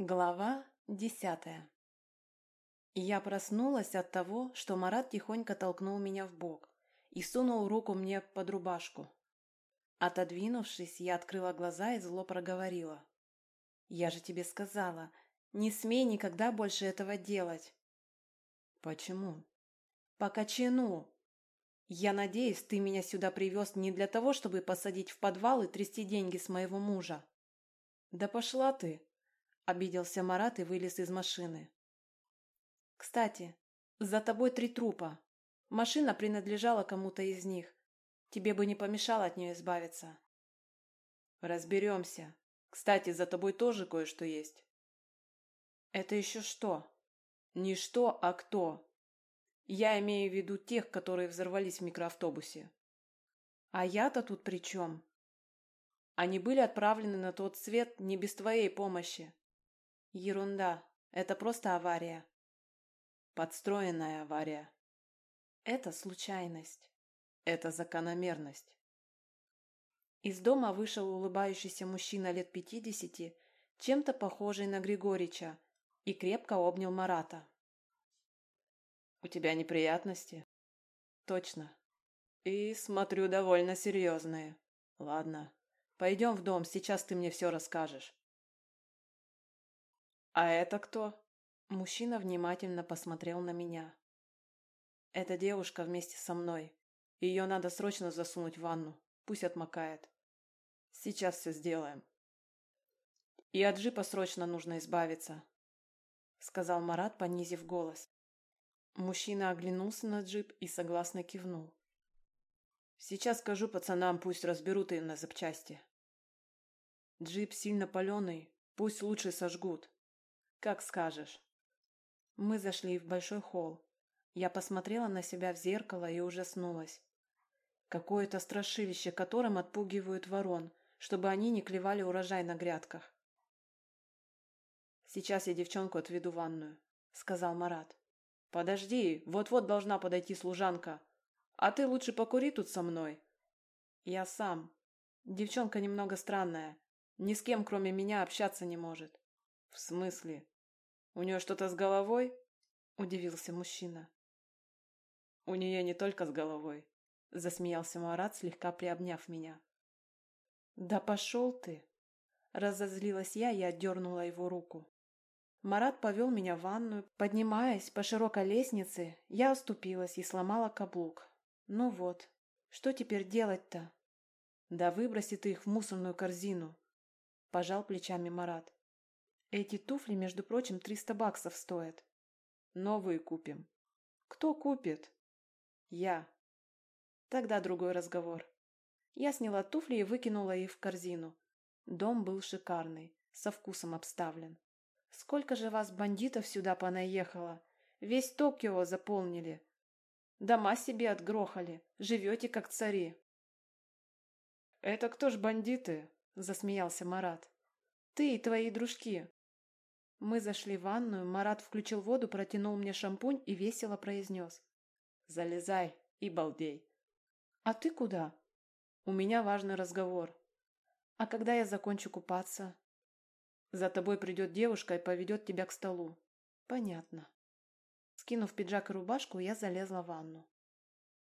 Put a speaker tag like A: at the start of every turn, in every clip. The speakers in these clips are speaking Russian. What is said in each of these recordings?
A: Глава десятая Я проснулась от того, что Марат тихонько толкнул меня в бок и сунул руку мне под рубашку. Отодвинувшись, я открыла глаза и зло проговорила. «Я же тебе сказала, не смей никогда больше этого делать». «Почему?» «По кочану. Я надеюсь, ты меня сюда привез не для того, чтобы посадить в подвал и трясти деньги с моего мужа». «Да пошла ты!» Обиделся Марат и вылез из машины. «Кстати, за тобой три трупа. Машина принадлежала кому-то из них. Тебе бы не помешало от нее избавиться».
B: «Разберемся. Кстати, за тобой тоже кое-что есть».
A: «Это еще что?»
B: «Не что, а кто. Я имею в виду тех, которые взорвались в микроавтобусе».
A: «А я-то тут при чем?»
B: «Они были отправлены на тот свет не без твоей помощи.
A: Ерунда. Это просто авария.
B: Подстроенная авария.
A: Это случайность.
B: Это закономерность.
A: Из дома вышел улыбающийся мужчина лет пятидесяти, чем-то похожий на Григорича, и крепко обнял Марата.
B: «У тебя неприятности?»
A: «Точно.
B: И, смотрю, довольно серьезные. Ладно, пойдем в дом, сейчас ты мне все расскажешь». «А это кто?»
A: Мужчина внимательно посмотрел на меня.
B: «Это девушка вместе со мной. Ее надо срочно засунуть в ванну. Пусть отмокает. Сейчас все сделаем». «И от джипа срочно нужно избавиться», — сказал Марат, понизив голос. Мужчина оглянулся на джип и согласно кивнул. «Сейчас скажу пацанам, пусть разберут ее на запчасти. Джип сильно паленый, пусть лучше сожгут. Как скажешь.
A: Мы зашли в большой холл. Я посмотрела на себя в зеркало и ужаснулась. Какое-то страшилище, которым отпугивают ворон, чтобы они не клевали урожай на грядках.
B: «Сейчас я девчонку отведу ванную», — сказал Марат. «Подожди, вот-вот должна подойти служанка. А ты лучше покури тут со мной». «Я сам. Девчонка немного странная. Ни с кем, кроме меня, общаться не может». «В смысле? У нее что-то с головой?» – удивился мужчина. «У нее не только с головой», – засмеялся Марат, слегка приобняв меня.
A: «Да пошел ты!» – разозлилась я и отдернула его руку. Марат повел меня в ванную. Поднимаясь по широкой лестнице, я оступилась и сломала каблук. Ну вот, что теперь делать-то? Да выброси ты их в мусорную корзину, пожал плечами Марат. Эти туфли, между прочим, триста баксов стоят.
B: Новые купим.
A: Кто купит?
B: Я.
A: Тогда другой разговор. Я сняла туфли и выкинула их в корзину. Дом был шикарный, со вкусом обставлен. Сколько же вас, бандитов, сюда понаехало? Весь Токио заполнили. Дома себе отгрохали. Живете, как цари.
B: «Это кто ж бандиты?» – засмеялся Марат.
A: «Ты и твои дружки. Мы зашли в ванную, Марат включил воду, протянул мне шампунь и весело произнес.
B: «Залезай и балдей».
A: «А ты куда?»
B: «У меня важный разговор».
A: «А когда я закончу купаться?»
B: «За тобой придет девушка и поведет тебя к столу».
A: «Понятно». Скинув пиджак и рубашку, я залезла в ванну.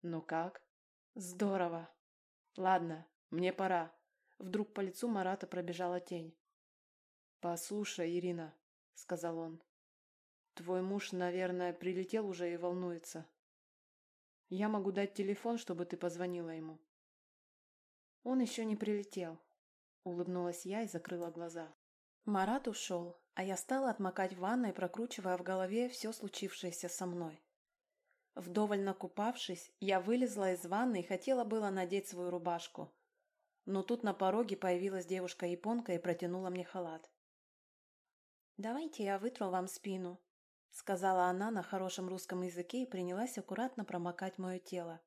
B: «Ну как?»
A: «Здорово».
B: «Ладно, мне пора».
A: Вдруг по лицу Марата пробежала тень.
B: «Послушай, Ирина, — сказал он. «Твой муж, наверное, прилетел уже и волнуется. Я могу дать телефон, чтобы ты позвонила ему».
A: «Он еще не прилетел», — улыбнулась я и закрыла глаза. Марат ушел, а я стала отмокать в ванной, прокручивая в голове все случившееся со мной. Вдоволь накупавшись, я вылезла из ванны и хотела было надеть свою рубашку. Но тут на пороге появилась девушка-японка и протянула мне халат. «Давайте я вытру вам спину», — сказала она на хорошем русском языке и принялась аккуратно промокать мое тело.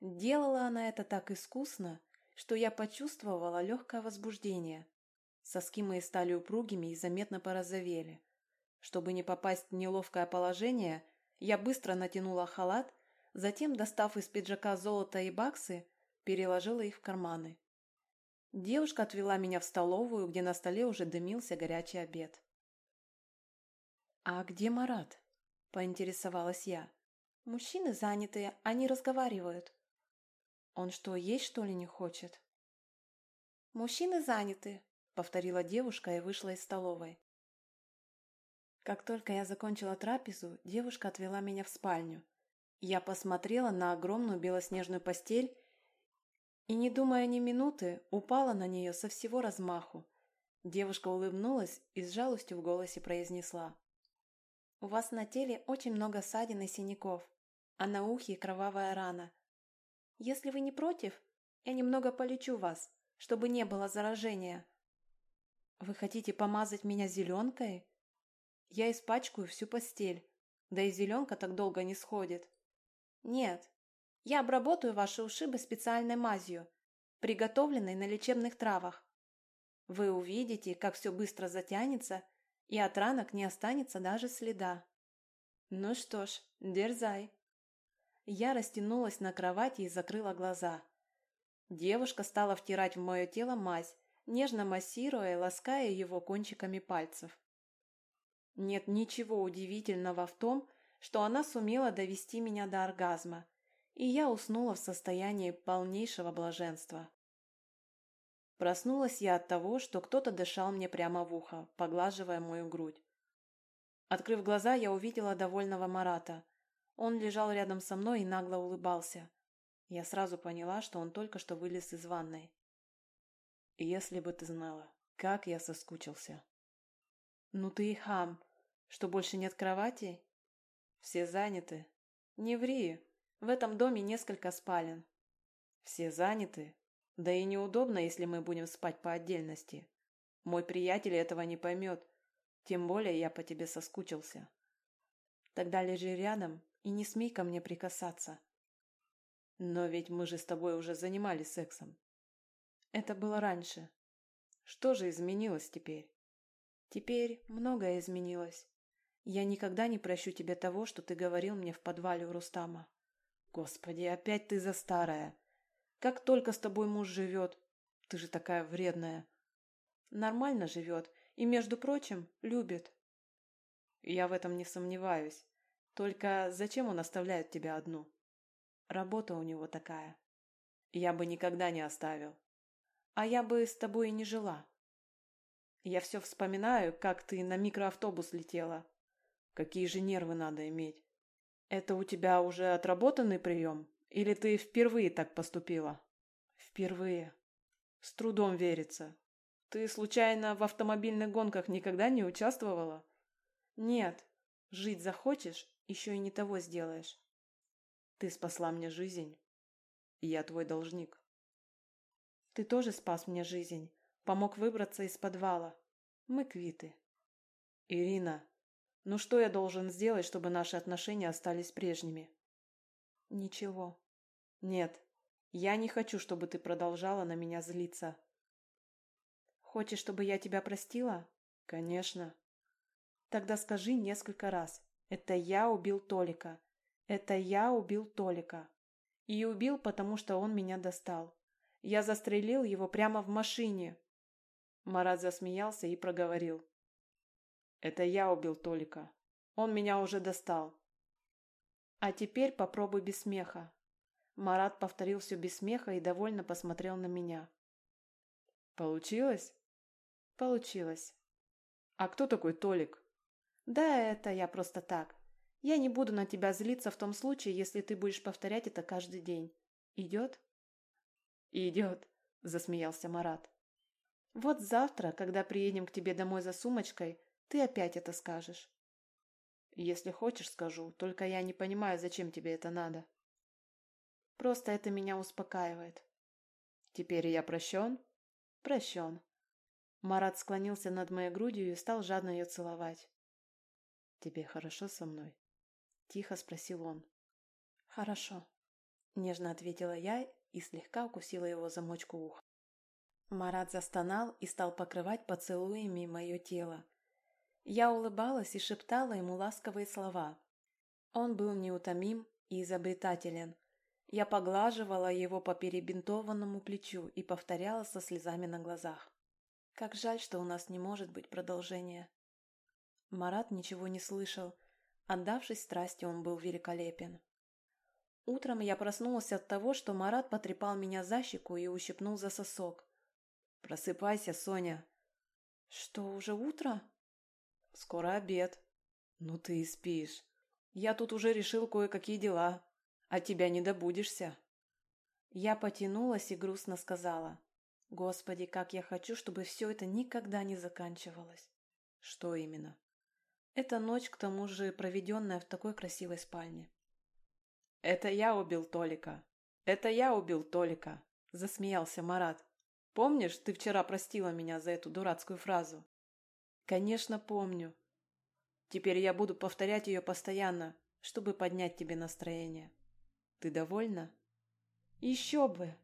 A: Делала она это так искусно, что я почувствовала легкое возбуждение. Соски мои стали упругими и заметно порозовели. Чтобы не попасть в неловкое положение, я быстро натянула халат, затем, достав из пиджака золото и баксы, переложила их в карманы. Девушка отвела меня в столовую, где на столе уже дымился горячий обед. «А где Марат?» – поинтересовалась я. «Мужчины занятые, они разговаривают». «Он что, есть что ли не хочет?» «Мужчины заняты», – повторила девушка и вышла из столовой. Как только я закончила трапезу, девушка отвела меня в спальню. Я посмотрела на огромную белоснежную постель и, не думая ни минуты, упала на нее со всего размаху. Девушка улыбнулась и с жалостью в голосе произнесла. «У вас на теле очень много ссадин и синяков, а на ухе кровавая рана. Если вы не против, я немного полечу вас, чтобы не было заражения». «Вы хотите помазать меня зеленкой?» «Я испачкаю всю постель, да и зеленка так долго не сходит». «Нет, я обработаю ваши ушибы специальной мазью, приготовленной на лечебных травах. Вы увидите, как все быстро затянется, и от ранок не останется даже следа. Ну что ж, дерзай. Я растянулась на кровати и закрыла глаза. Девушка стала втирать в мое тело мазь, нежно массируя и лаская его кончиками пальцев. Нет ничего удивительного в том, что она сумела довести меня до оргазма, и я уснула в состоянии полнейшего блаженства. Проснулась я от того, что кто-то дышал мне прямо в ухо, поглаживая мою грудь. Открыв глаза, я увидела довольного Марата. Он лежал рядом со мной и нагло улыбался. Я сразу поняла, что он только что вылез из ванной. «Если бы ты знала, как я соскучился!» «Ну ты и хам! Что, больше нет кровати?» «Все заняты!» «Не ври! В этом доме несколько спален. Все заняты. Да и неудобно, если мы будем спать по отдельности. Мой приятель этого не поймет. Тем более я по тебе соскучился. Тогда лежи рядом и не смей ко мне прикасаться. Но ведь мы же с тобой уже занимались сексом. Это было раньше. Что же изменилось теперь? Теперь многое изменилось. Я никогда не прощу тебе того, что ты говорил мне в подвале у Рустама. Господи, опять ты за старая. Как только с тобой муж живет. Ты же такая вредная. Нормально живет и, между прочим, любит. Я в этом не сомневаюсь. Только зачем он оставляет тебя одну? Работа у него такая. Я бы никогда не оставил. А я бы с тобой и не жила. Я все вспоминаю, как ты на микроавтобус летела. Какие же нервы надо иметь. «Это у тебя уже отработанный прием? Или ты впервые так поступила?» «Впервые. С трудом верится. Ты, случайно, в автомобильных гонках никогда не участвовала?» «Нет. Жить захочешь, еще и не того сделаешь. Ты спасла мне жизнь, я твой должник». «Ты тоже спас мне жизнь, помог выбраться из подвала. Мы квиты». «Ирина, ну что я должен сделать, чтобы наши отношения остались прежними? Ничего. Нет, я не хочу, чтобы ты продолжала на меня злиться. Хочешь, чтобы я тебя простила? Конечно. Тогда скажи несколько раз. Это я убил Толика. Это я убил Толика. И убил, потому что он меня достал. Я застрелил его прямо в машине. Марат засмеялся и проговорил. Это я убил Толика. Он меня уже достал. А теперь попробуй без смеха. Марат повторил все без смеха и довольно посмотрел на меня. Получилось? Получилось. А кто такой Толик? Да, это я просто так. Я не буду на тебя злиться в том случае, если ты будешь повторять это каждый день. Идет? Идет, засмеялся Марат. Вот завтра, когда приедем к тебе домой за сумочкой, ты опять это скажешь. Если хочешь, скажу, только я не понимаю, зачем тебе это надо. Просто это меня успокаивает. Теперь я прощен? Прощен. Марат склонился над моей грудью и стал жадно ее целовать. «Тебе хорошо со мной?» Тихо спросил он. «Хорошо», — нежно ответила я и слегка укусила его замочку уха. Марат застонал и стал покрывать поцелуями мое тело, я улыбалась и шептала ему ласковые слова. Он был неутомим и изобретателен. Я поглаживала его по перебинтованному плечу и повторяла со слезами на глазах. Как жаль, что у нас не может быть продолжения. Марат ничего не слышал. Отдавшись страсти, он был великолепен. Утром я проснулась от того, что Марат потрепал меня за щеку и ущипнул за сосок.
B: «Просыпайся, Соня!»
A: «Что, уже утро?»
B: «Скоро обед». «Ну ты и спишь. Я тут уже решил кое-какие дела. А тебя не добудешься».
A: Я потянулась и грустно сказала. «Господи, как я хочу, чтобы все это никогда не заканчивалось».
B: «Что именно?»
A: «Это ночь, к тому же, проведенная в такой красивой спальне».
B: «Это я убил Толика! Это я убил Толика!» – засмеялся Марат. «Помнишь, ты вчера простила меня за эту дурацкую фразу?»
A: «Конечно, помню. Теперь я буду повторять ее постоянно, чтобы поднять тебе настроение. Ты довольна?» «Еще бы!»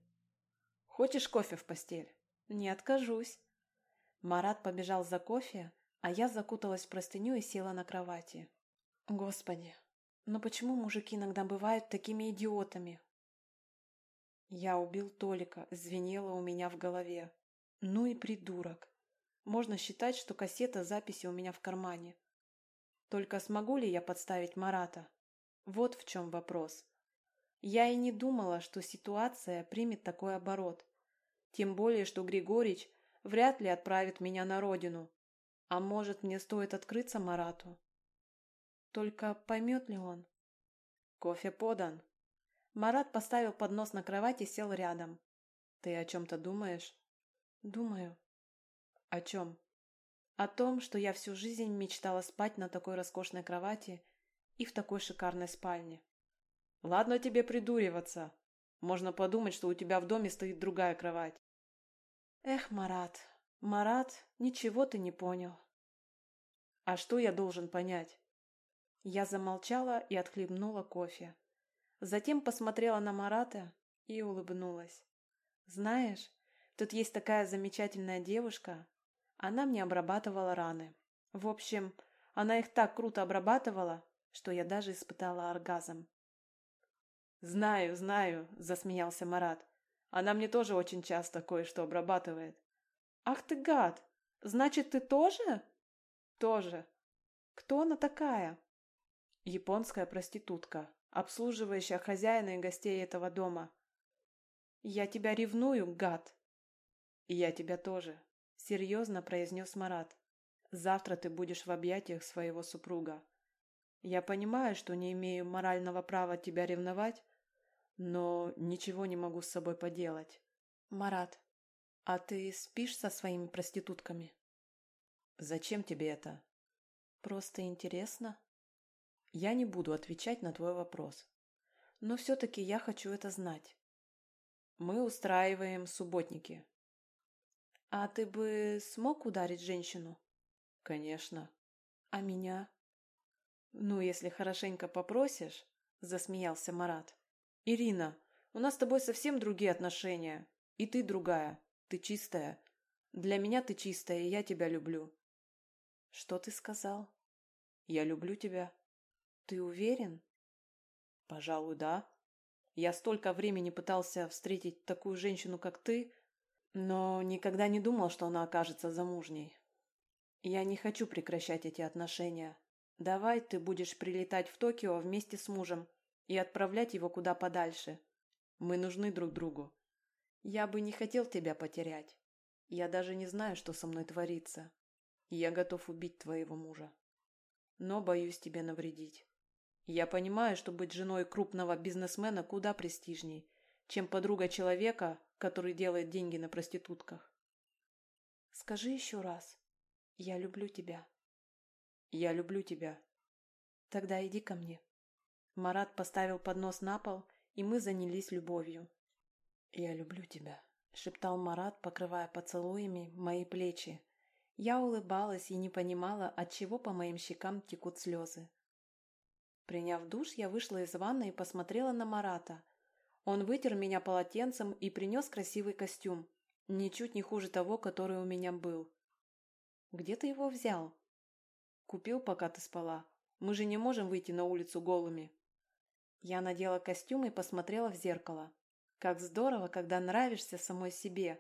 A: «Хочешь кофе в постель?» «Не откажусь». Марат побежал за кофе, а я закуталась в простыню и села на кровати. «Господи, но почему мужики иногда бывают такими идиотами? Я убил Толика, звенело у меня в голове. Ну и придурок. Можно считать, что кассета записи у меня в кармане. Только смогу ли я подставить Марата? Вот в чем вопрос. Я и не думала, что ситуация примет такой оборот. Тем более, что Григорич вряд ли отправит меня на родину. А может, мне стоит открыться Марату? Только поймет ли он?
B: Кофе подан.
A: Марат поставил поднос на кровать и сел рядом.
B: Ты о чем-то думаешь?
A: Думаю.
B: О чем?
A: О том, что я всю жизнь мечтала спать на такой роскошной кровати и в такой шикарной спальне.
B: Ладно тебе придуриваться. Можно подумать, что у тебя в доме стоит другая кровать.
A: Эх, Марат, Марат, ничего ты не понял.
B: А что я должен понять?
A: Я замолчала и отхлебнула кофе. Затем посмотрела на Марата и улыбнулась. «Знаешь, тут есть такая замечательная девушка. Она мне обрабатывала раны. В общем, она их так круто обрабатывала, что я даже испытала оргазм».
B: «Знаю, знаю», — засмеялся Марат. «Она мне тоже очень часто кое-что обрабатывает».
A: «Ах ты гад! Значит, ты тоже?»
B: «Тоже».
A: «Кто она такая?»
B: Японская проститутка, обслуживающая хозяина и гостей этого дома.
A: «Я тебя ревную, гад!»
B: «И я тебя тоже», — серьезно произнес Марат. «Завтра ты будешь в объятиях своего супруга. Я понимаю, что не имею морального права тебя ревновать, но ничего не могу с собой поделать».
A: «Марат, а ты спишь со своими проститутками?»
B: «Зачем тебе это?»
A: «Просто интересно».
B: Я не буду отвечать на твой вопрос.
A: Но все-таки я хочу это знать.
B: Мы устраиваем субботники.
A: А ты бы смог ударить женщину?
B: Конечно.
A: А меня?
B: Ну, если хорошенько попросишь, засмеялся Марат. Ирина, у нас с тобой совсем другие отношения. И ты другая. Ты чистая. Для меня ты чистая, и я тебя люблю.
A: Что ты сказал?
B: Я люблю тебя.
A: Ты уверен?
B: Пожалуй, да. Я столько времени пытался встретить такую женщину, как ты, но никогда не думал, что она окажется замужней. Я не хочу прекращать эти отношения. Давай ты будешь прилетать в Токио вместе с мужем и отправлять его куда подальше. Мы нужны друг другу. Я бы не хотел тебя потерять. Я даже не знаю, что со мной творится. Я готов убить твоего мужа. Но боюсь тебе навредить. Я понимаю, что быть женой крупного бизнесмена куда престижней, чем подруга человека, который делает деньги на проститутках.
A: Скажи еще раз. Я люблю тебя.
B: Я люблю тебя.
A: Тогда иди ко мне. Марат поставил поднос на пол, и мы занялись любовью.
B: Я люблю тебя,
A: шептал Марат, покрывая поцелуями мои плечи. Я улыбалась и не понимала, от чего по моим щекам текут слезы. Приняв душ, я вышла из ванной и посмотрела на Марата. Он вытер меня полотенцем и принес красивый костюм, ничуть не хуже того, который у меня был. «Где ты его взял?»
B: «Купил, пока ты спала. Мы же не можем выйти на улицу голыми».
A: Я надела костюм и посмотрела в зеркало. Как здорово, когда нравишься самой себе.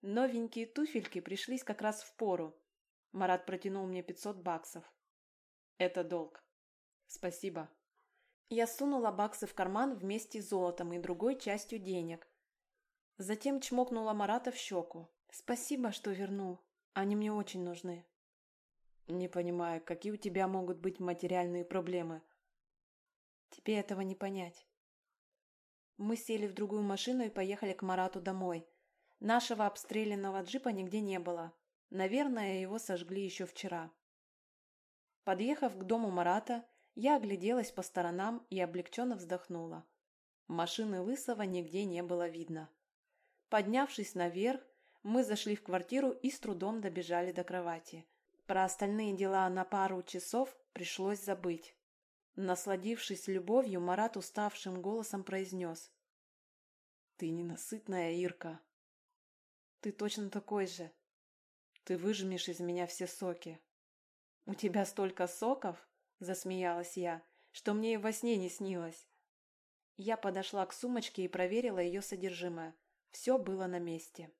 A: Новенькие туфельки пришлись как раз в пору. Марат протянул мне пятьсот баксов.
B: Это долг. Спасибо.
A: Я сунула баксы в карман вместе с золотом и другой частью денег. Затем чмокнула Марата в щеку. Спасибо, что вернул. Они мне очень нужны.
B: Не понимаю, какие у тебя могут быть материальные проблемы?
A: Тебе этого не понять. Мы сели в другую машину и поехали к Марату домой. Нашего обстрелянного джипа нигде не было. Наверное, его сожгли еще вчера. Подъехав к дому Марата, я огляделась по сторонам и облегченно вздохнула. Машины Лысого нигде не было видно. Поднявшись наверх, мы зашли в квартиру и с трудом добежали до кровати. Про остальные дела на пару часов пришлось забыть. Насладившись любовью, Марат уставшим голосом произнес. «Ты ненасытная, Ирка. Ты точно такой же. Ты выжмешь из меня все соки». «У тебя столько соков?» – засмеялась я, что мне и во сне не снилось. Я подошла к сумочке и проверила ее содержимое. Все было на месте.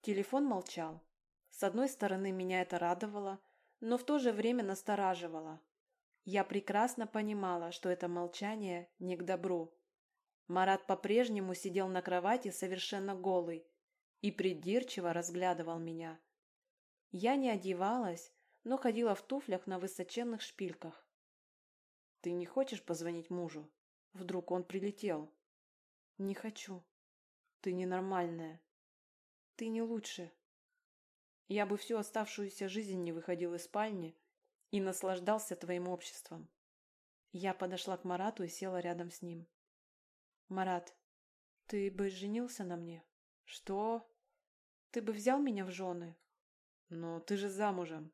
A: Телефон молчал. С одной стороны, меня это радовало, но в то же время настораживало. Я прекрасно понимала, что это молчание не к добру. Марат по-прежнему сидел на кровати совершенно голый и придирчиво разглядывал меня. Я не одевалась, но ходила в туфлях на высоченных шпильках. «Ты не хочешь позвонить мужу? Вдруг он прилетел?» «Не хочу. Ты ненормальная. Ты не лучше. Я бы всю оставшуюся жизнь не выходил из спальни, и наслаждался твоим обществом. Я подошла к Марату и села рядом с ним. Марат, ты бы женился на мне? Что? Ты бы взял меня в жены? Но ты же замужем.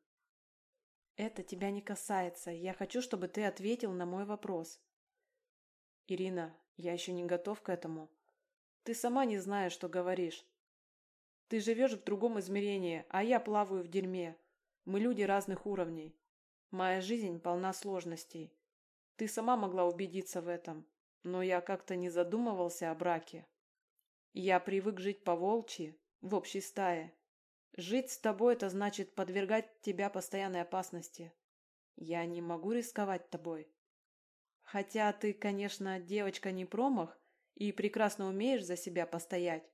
A: Это тебя не касается. Я хочу, чтобы ты ответил на мой вопрос. Ирина, я еще не готов к этому. Ты сама не знаешь, что говоришь. Ты живешь в другом измерении, а я плаваю в дерьме. Мы люди разных уровней. Моя жизнь полна сложностей. Ты сама могла убедиться в этом, но я как-то не задумывался о браке. Я привык жить по волчьи, в общей стае. Жить с тобой – это значит подвергать тебя постоянной опасности. Я не могу рисковать тобой. Хотя ты, конечно, девочка не промах и прекрасно умеешь за себя постоять.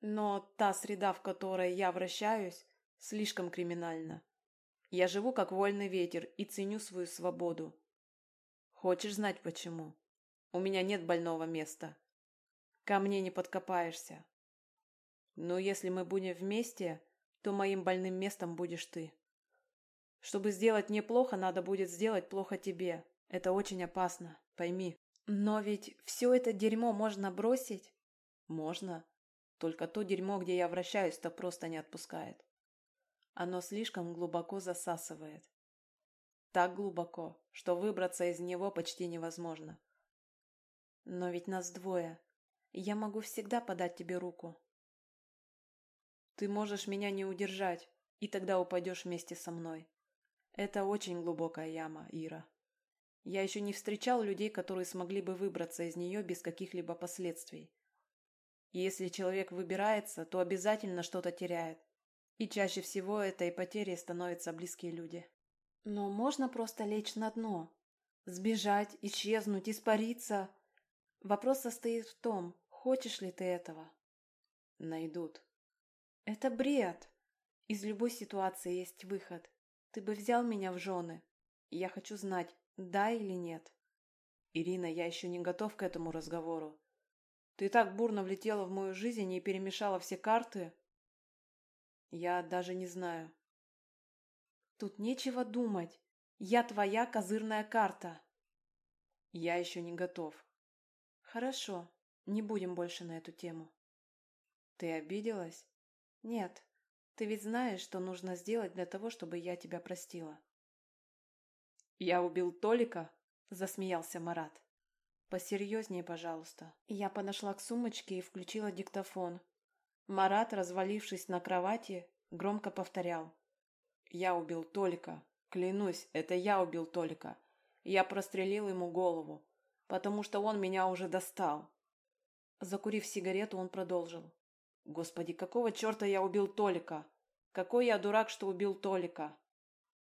A: Но та среда, в которой я вращаюсь, слишком криминальна. Я живу как вольный ветер и ценю свою свободу. Хочешь знать почему? У меня нет больного места. Ко мне не подкопаешься. Но если мы будем вместе, то моим больным местом будешь ты. Чтобы сделать мне плохо, надо будет сделать плохо тебе. Это очень опасно, пойми. Но ведь все это дерьмо можно бросить? Можно. Только то дерьмо, где я вращаюсь-то просто не отпускает. Оно слишком глубоко засасывает. Так глубоко, что выбраться из него почти невозможно. Но ведь нас двое. Я могу всегда подать тебе руку. Ты можешь меня не удержать, и тогда упадешь вместе со мной. Это очень глубокая яма, Ира. Я еще не встречал людей, которые смогли бы выбраться из нее без каких-либо последствий. если человек выбирается, то обязательно что-то теряет. И чаще всего этой потерей становятся близкие люди. Но можно просто лечь на дно. Сбежать, исчезнуть, испариться. Вопрос состоит в том, хочешь ли ты этого. Найдут. Это бред. Из любой ситуации есть выход. Ты бы взял меня в жены. Я хочу знать, да или нет. Ирина, я еще не готов к этому разговору. Ты так бурно влетела в мою жизнь и перемешала все карты, я даже не знаю. Тут нечего думать. Я твоя козырная карта. Я еще не готов. Хорошо, не будем больше на эту тему. Ты обиделась? Нет. Ты ведь знаешь, что нужно сделать для того, чтобы я тебя простила. Я убил Толика? Засмеялся Марат. Посерьезнее, пожалуйста. Я подошла к сумочке и включила диктофон, Марат, развалившись на кровати, громко повторял. «Я убил Толика. Клянусь, это я убил Толика. Я прострелил ему голову, потому что он меня уже достал». Закурив сигарету, он продолжил. «Господи, какого черта я убил Толика? Какой я дурак, что убил Толика?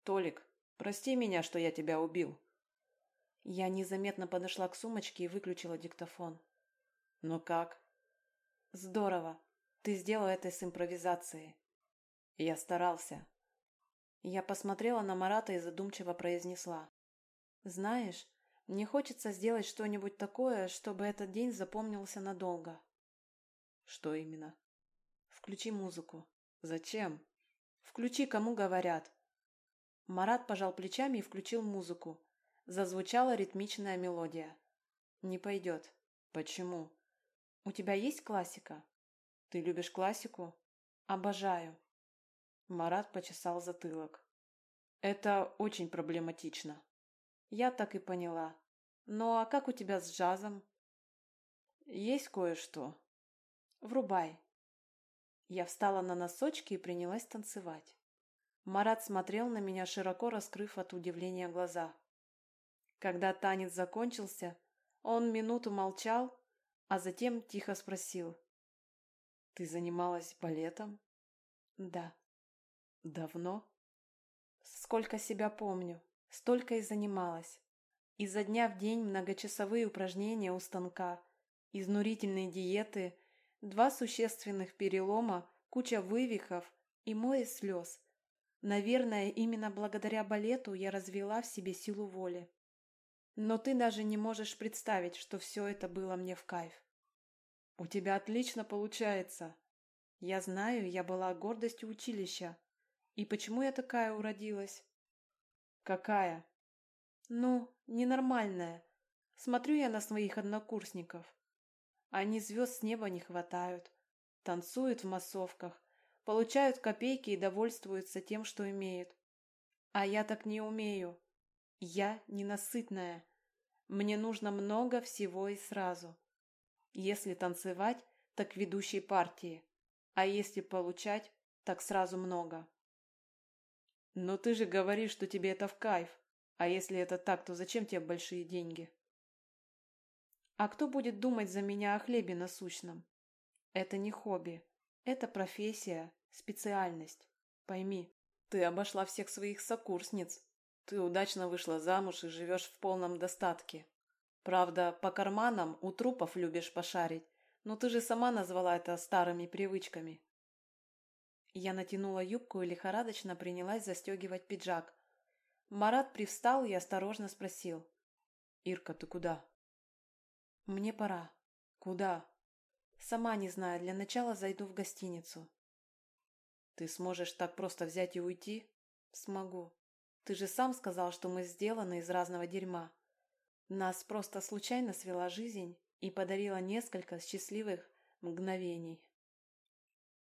A: Толик,
B: Прости меня, что я тебя убил.
A: Я незаметно подошла к сумочке и выключила диктофон.
B: Ну как?
A: Здорово. Ты сделал это с импровизацией.
B: Я старался.
A: Я посмотрела на Марата и задумчиво произнесла. Знаешь, мне хочется сделать что-нибудь такое, чтобы этот день запомнился надолго.
B: Что именно?
A: Включи музыку.
B: Зачем?
A: Включи, кому говорят. Марат пожал плечами и включил музыку. Зазвучала ритмичная мелодия. Не пойдет.
B: Почему?
A: У тебя есть классика?
B: Ты любишь классику?
A: Обожаю.
B: Марат почесал затылок. Это очень проблематично.
A: Я так и поняла. Ну а как у тебя с джазом?
B: Есть кое-что.
A: Врубай. Я встала на носочки и принялась танцевать. Марат смотрел на меня, широко раскрыв от удивления глаза. Когда танец закончился, он минуту молчал, а затем тихо спросил.
B: «Ты занималась балетом?»
A: «Да».
B: «Давно?»
A: «Сколько себя помню, столько и занималась. Изо дня в день многочасовые упражнения у станка, изнурительные диеты, два существенных перелома, куча вывихов и море слез, Наверное, именно благодаря балету я развела в себе силу воли. Но ты даже не можешь представить, что все это было мне в кайф.
B: У тебя отлично получается.
A: Я знаю, я была гордостью училища. И почему я такая уродилась?
B: Какая?
A: Ну, ненормальная. Смотрю я на своих однокурсников. Они звезд с неба не хватают. Танцуют в массовках, получают копейки и довольствуются тем, что имеют. А я так не умею. Я ненасытная. Мне нужно много всего и сразу. Если танцевать, так ведущей партии. А если получать, так сразу много.
B: Но ты же говоришь, что тебе это в кайф. А если это так, то зачем тебе большие деньги?
A: А кто будет думать за меня о хлебе насущном? Это не хобби. Это профессия, Специальность. Пойми,
B: ты обошла всех своих сокурсниц. Ты удачно вышла замуж и живешь в полном достатке. Правда, по карманам у трупов любишь пошарить, но ты же сама назвала это старыми привычками.
A: Я натянула юбку и лихорадочно принялась застегивать пиджак. Марат привстал и осторожно спросил.
B: «Ирка, ты куда?»
A: «Мне пора».
B: «Куда?»
A: «Сама не знаю. Для начала зайду в гостиницу».
B: Ты сможешь так просто взять и уйти?
A: Смогу. Ты же сам сказал, что мы сделаны из разного дерьма. Нас просто случайно свела жизнь и подарила несколько счастливых мгновений.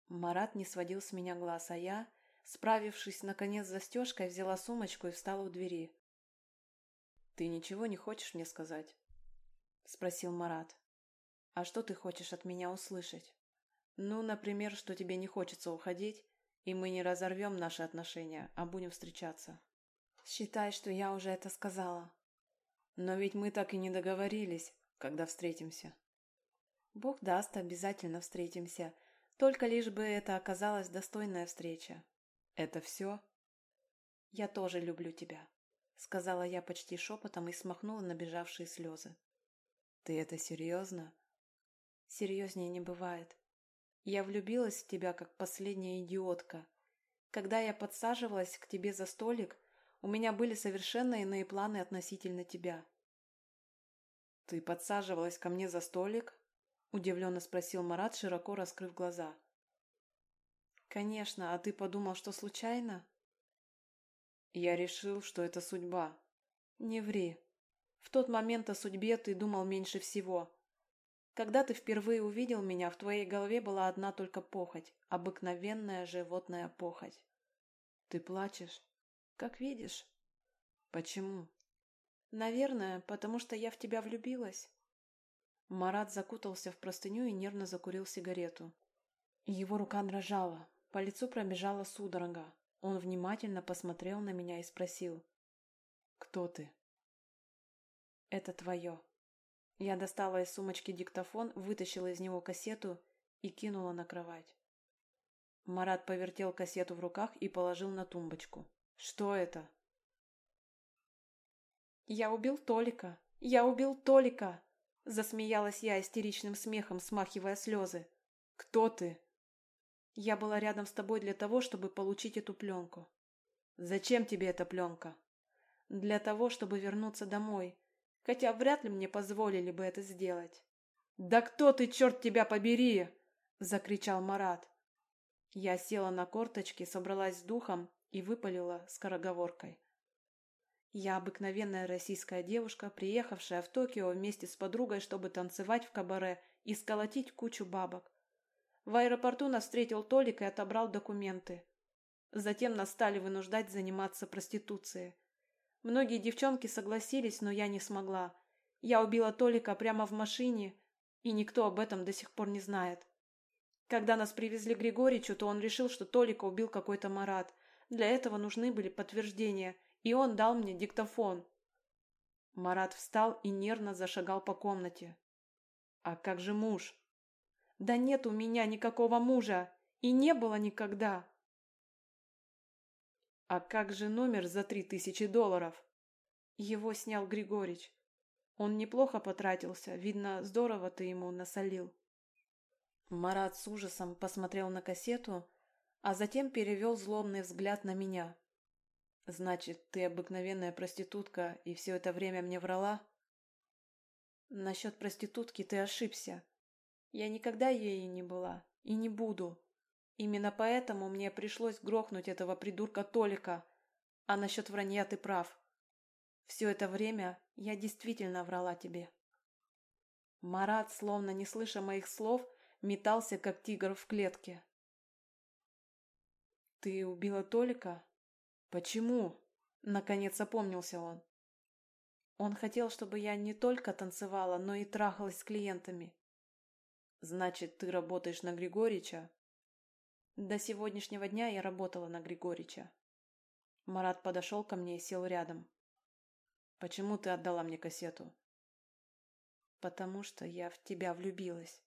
A: Марат не сводил с меня глаз, а я, справившись наконец с застежкой, взяла сумочку и встала у двери.
B: «Ты ничего не хочешь мне сказать?»
A: — спросил Марат. «А что ты хочешь от меня услышать?»
B: «Ну, например, что тебе не хочется уходить, и мы не разорвем наши отношения, а будем встречаться.
A: Считай, что я уже это сказала.
B: Но ведь мы так и не договорились, когда встретимся.
A: Бог даст, обязательно встретимся. Только лишь бы это оказалась достойная встреча.
B: Это все?
A: Я тоже люблю тебя, сказала я почти шепотом и смахнула набежавшие слезы.
B: Ты это серьезно?
A: Серьезнее не бывает. Я влюбилась в тебя, как последняя идиотка. Когда я подсаживалась к тебе за столик, у меня были совершенно иные планы относительно тебя.
B: «Ты подсаживалась ко мне за столик?» – удивленно спросил Марат, широко раскрыв глаза.
A: «Конечно, а ты подумал, что случайно?»
B: «Я решил, что это судьба».
A: «Не ври. В тот момент о судьбе ты думал меньше всего. Когда ты впервые увидел меня, в твоей голове была одна только похоть, обыкновенная животная похоть.
B: Ты плачешь?
A: Как видишь.
B: Почему?
A: Наверное, потому что я в тебя влюбилась. Марат закутался в простыню и нервно закурил сигарету. Его рука дрожала, по лицу пробежала судорога. Он внимательно посмотрел на меня и спросил.
B: «Кто ты?»
A: «Это твое», я достала из сумочки диктофон, вытащила из него кассету и кинула на кровать. Марат повертел кассету в руках и положил на тумбочку.
B: «Что это?»
A: Я убил Толика! Я убил Толика!» Засмеялась я истеричным смехом, смахивая слезы.
B: «Кто ты?»
A: «Я была рядом с тобой для того, чтобы получить эту пленку».
B: «Зачем тебе эта пленка?»
A: «Для того, чтобы вернуться домой. Хотя вряд ли мне позволили бы это сделать».
B: «Да кто ты, черт тебя побери!» — закричал Марат.
A: Я села на корточки, собралась с духом и выпалила скороговоркой. Я обыкновенная российская девушка, приехавшая в Токио вместе с подругой, чтобы танцевать в кабаре и сколотить кучу бабок. В аэропорту нас встретил Толик и отобрал документы. Затем нас стали вынуждать заниматься проституцией. Многие девчонки согласились, но я не смогла. Я убила Толика прямо в машине, и никто об этом до сих пор не знает. Когда нас привезли к Григоричу, то он решил, что Толика убил какой-то Марат. Для этого нужны были подтверждения, и он дал мне диктофон. Марат встал и нервно зашагал по комнате.
B: «А как же муж?»
A: «Да нет у меня никакого мужа, и не было никогда».
B: «А как же номер за три тысячи долларов?»
A: Его снял Григорич. Он неплохо потратился, видно, здорово ты ему насолил. Марат с ужасом посмотрел на кассету, а затем перевел злобный взгляд на меня.
B: «Значит, ты обыкновенная проститутка и все это время мне врала?»
A: «Насчет проститутки ты ошибся. Я никогда ею не была и не буду. Именно поэтому мне пришлось грохнуть этого придурка Толика. А насчет вранья ты прав. Все это время я действительно врала тебе». Марат, словно не слыша моих слов, метался, как тигр в клетке.
B: «Ты убила Толика? Почему?» Наконец опомнился он.
A: Он хотел, чтобы я не только танцевала, но и трахалась с клиентами.
B: «Значит, ты работаешь на Григорича?»
A: До сегодняшнего дня я работала на Григорича. Марат подошел ко мне и сел рядом.
B: «Почему ты отдала мне кассету?»
A: «Потому что я в тебя влюбилась».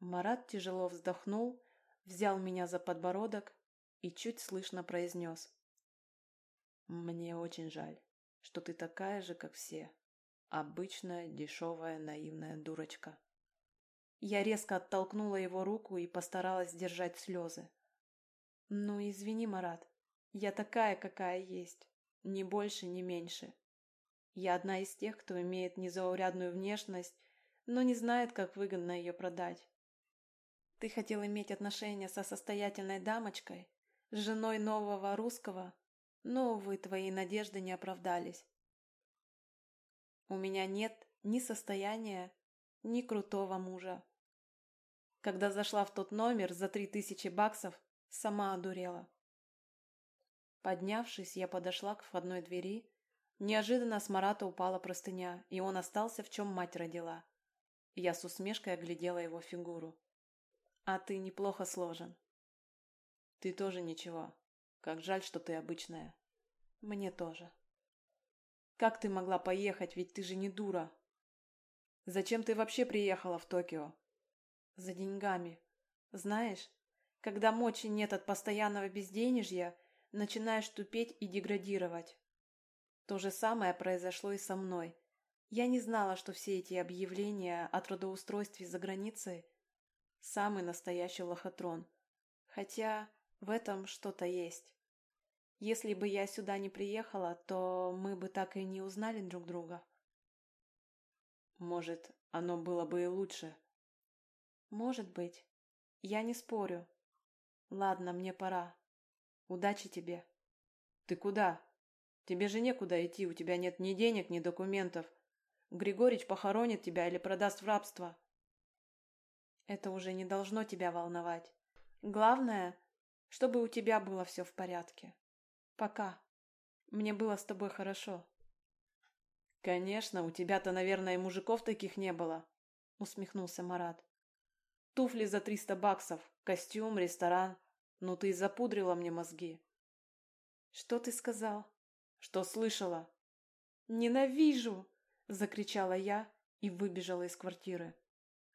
A: Марат тяжело вздохнул, взял меня за подбородок и чуть слышно произнес.
B: «Мне очень жаль, что ты такая же, как все. Обычная, дешевая, наивная дурочка».
A: Я резко оттолкнула его руку и постаралась сдержать слезы. «Ну, извини, Марат, я такая, какая есть, ни больше, ни меньше. Я одна из тех, кто имеет незаурядную внешность, но не знает, как выгодно ее продать. Ты хотел иметь отношения со состоятельной дамочкой, с женой нового русского, но, увы, твои надежды не оправдались. У меня нет ни состояния, ни крутого мужа. Когда зашла в тот номер за три тысячи баксов, сама одурела. Поднявшись, я подошла к входной двери. Неожиданно с Марата упала простыня, и он остался, в чем мать родила. Я с усмешкой оглядела его фигуру. А ты неплохо сложен.
B: Ты тоже ничего. Как жаль, что ты обычная.
A: Мне тоже. Как ты могла поехать, ведь ты же не дура.
B: Зачем ты вообще приехала в Токио?
A: За деньгами. Знаешь, когда мочи нет от постоянного безденежья, начинаешь тупеть и деградировать. То же самое произошло и со мной. Я не знала, что все эти объявления о трудоустройстве за границей Самый настоящий лохотрон. Хотя в этом что-то есть. Если бы я сюда не приехала, то мы бы так и не узнали друг друга.
B: Может, оно было бы и лучше.
A: Может быть. Я не спорю. Ладно, мне пора. Удачи тебе.
B: Ты куда? Тебе же некуда идти, у тебя нет ни денег, ни документов. Григорич похоронит тебя или продаст в рабство.
A: Это уже не должно тебя волновать. Главное, чтобы у тебя было все в порядке. Пока. Мне было с тобой хорошо.
B: Конечно, у тебя-то, наверное, мужиков таких не было, усмехнулся Марат. Туфли за триста баксов, костюм, ресторан. Ну ты и запудрила мне мозги.
A: Что ты сказал?
B: Что слышала?
A: Ненавижу! Закричала я и выбежала из квартиры.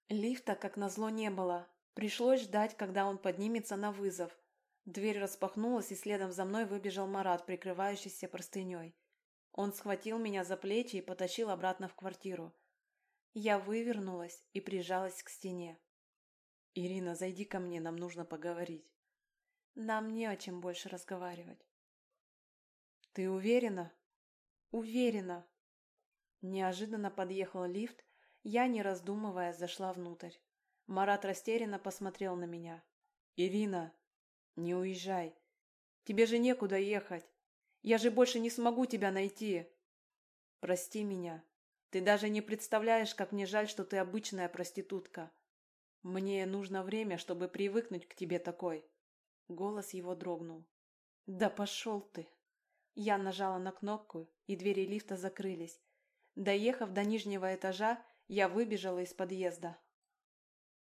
A: Лифта, как назло, не было. Пришлось ждать, когда он поднимется на вызов. Дверь распахнулась, и следом за мной выбежал Марат, прикрывающийся простыней. Он схватил меня за плечи и потащил обратно в квартиру. Я вывернулась и прижалась к стене.
B: «Ирина, зайди ко мне, нам нужно поговорить».
A: «Нам не о чем больше разговаривать».
B: «Ты уверена?»
A: «Уверена». Неожиданно подъехал лифт, я, не раздумывая, зашла внутрь. Марат растерянно посмотрел на меня.
B: «Ирина, не уезжай. Тебе же некуда ехать. Я же больше не смогу тебя найти. Прости меня. Ты даже не представляешь, как мне жаль, что ты обычная проститутка. Мне нужно время, чтобы привыкнуть к тебе такой».
A: Голос его дрогнул. «Да пошел ты!» Я нажала на кнопку, и двери лифта закрылись. Доехав до нижнего этажа, я выбежала из подъезда.